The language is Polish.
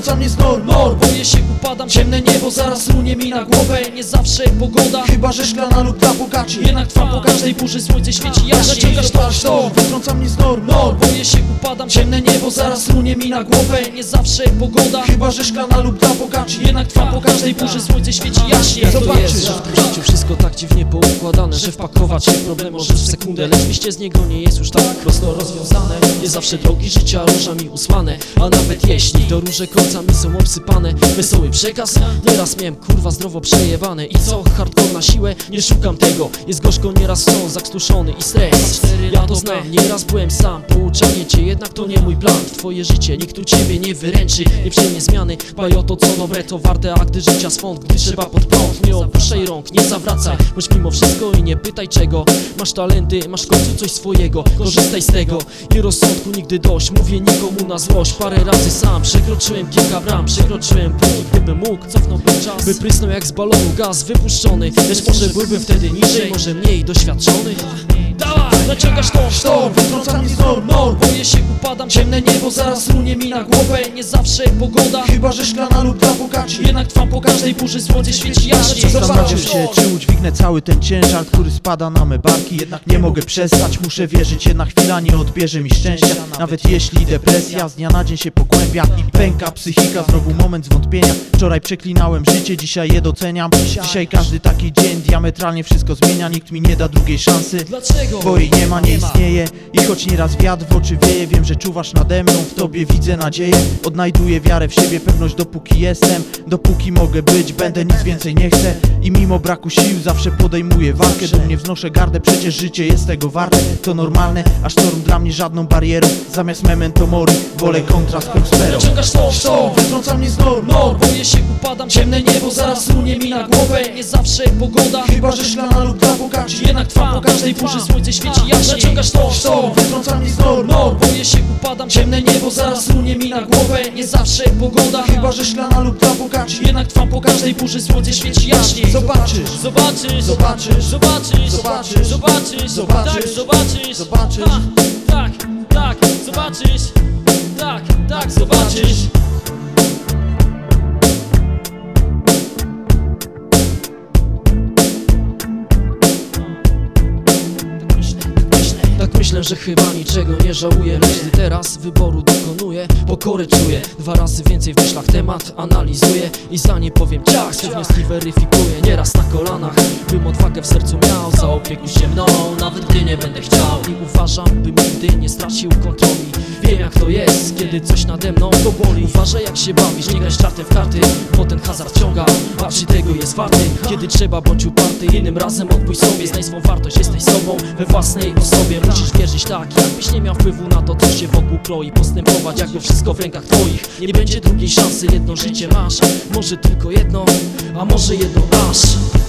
dla mnie z norm. Nor, boję się, upadam, ciemne niebo zaraz runie mi na głowę. Nie zawsze pogoda, chyba że szklana lub dla bogaczy. Jednak trwa po każdej burzy, słońce świeci. Jaśniej Zaciągasz twarz, to wytrąca mnie z norm Nor, boję się, upadam, ciemne niebo zaraz runie mi na głowę. Nie zawsze pogoda, chyba że szklana lub dla bogaczy. Jednak trwa po każdej burzy, słońce świeci. Jaśniej Zobaczysz, że w tym życiu wszystko tak dziwnie poukładane Że wpakować się problem możesz w sekundę. Lecz wyjście z niego nie jest już tak prosto rozwiązane. Nie zawsze drogi życia różami usłane A nawet jeśli do róże kończy kolcami są obsypane Wesoły przekaz, nieraz miałem kurwa zdrowo przejebane. I co, hardcore na siłę? Nie szukam tego. Jest gorzko, nieraz są zakstuszony i stres. Ja to znam, nieraz byłem sam. Pouczanie cię, jednak to nie mój plan. Twoje życie, nikt tu ciebie nie wyręczy. Nie przyjmie zmiany, dbaj o to co dobre To warte. Akty życia swąd, gdy trzeba pod prąd Nie rąk, nie zawracaj Bądź mimo wszystko i nie pytaj czego. Masz talenty, masz w końcu coś swojego Korzystaj z tego. I rozsądku nigdy dość Mówię nikomu na złość. Parę razy sam przekroczyłem kilka bram Przekroczyłem póki gdybym mógł Cofnąłbym czas. By prysnął jak z balonu gaz wypuszczony. Lecz może byłbym wtedy niżej Może mniej doświadczony Dawaj, naciągasz to? To, wytrąca mnie z norm No, boję się upadam Ciemne niebo zaraz runie mi na głowę. Nie zawsze pogoda Chyba, że szklana lub dla bogaczy Jednak trwam po każdej burzy Słońce świeci jaśnie Zastanawiam się, czy udźwignę cały ten ciężar, który spada na me barki. Jednak nie mogę przestać, muszę wierzyć, jedna chwila nie odbierze mi szczęścia. Nawet jeśli depresja z dnia na dzień się pogłębia i pęka psychika, znowu moment zwątpienia. Wczoraj przeklinałem życie, dzisiaj je doceniam. Dzisiaj każdy taki dzień diametralnie wszystko zmienia, nikt mi nie da drugiej szansy. Dlaczego? Bo jej nie ma, nie istnieje. I choć nieraz wiatr w oczy wieje Wiem, że czuwasz nade mną, w tobie widzę nadzieję. Odnajduję wiarę w siebie, pewność dopóki jestem. Dopóki mogę być, będę, nic więcej nie chcę. I mimo braku sił zawsze podejmuję walkę. Do mnie wznoszę gardę, przecież życie jest tego warte. To normalne, a sztorm dla mnie żadną barierą Zamiast memento mori, wolę kontrast prospero Naciągasz to To wytrąca mnie z norm. No, boję się upadam Ciemne niebo zaraz mi na głowę. Nie zawsze pogoda Chyba, że szklana lub dla bogaczy Jednak trwam po każdej burzy Słońce świeci jaśnie. Naciągasz to To wytrąca mnie z norm No, boję się upadam Ciemne niebo zaraz runie mi na głowę. Nie zawsze pogoda Chyba, że szklana lub dla bogaczy Jednak trwam po każdej burzy Słońce świeci jaśnie. Zobaczysz, Zobaczysz. Zobaczysz, Zobaczysz, Zobaczysz. zobaczysz, Zobaczysz. tak, zobaczysz, Zobaczysz. Ha, tak, tak, zobaczysz, tak, tak, zobaczysz. Myślę, że chyba niczego nie żałuję. Lecz gdy teraz wyboru dokonuję Pokorę czuję. Dwa razy więcej w myślach temat analizuję I zdanie powiem ciach Swe wnioski weryfikuję Nieraz na kolanach. Bym odwagę w sercu miał Zaopiekuj się mną Nawet gdy nie będę chciał. I uważam, bym nigdy nie stracił kontroli. Wiem jak to jest Kiedy coś nade mną to boli Uważaj jak się bawisz Nie graj żartem w karty Bo ten hazard ciąga. A czy tego jest warty. Kiedy trzeba bądź uparty Innym razem odbój sobie. Znaj swą wartość Jesteś sobą we własnej osobie. Musisz wierzyć tak. Jakbyś nie miał wpływu na to co się wokół kroi Postępować jakby wszystko w rękach twoich. Nie będzie drugiej szansy Jedno życie masz. Może tylko jedno A może jedno aż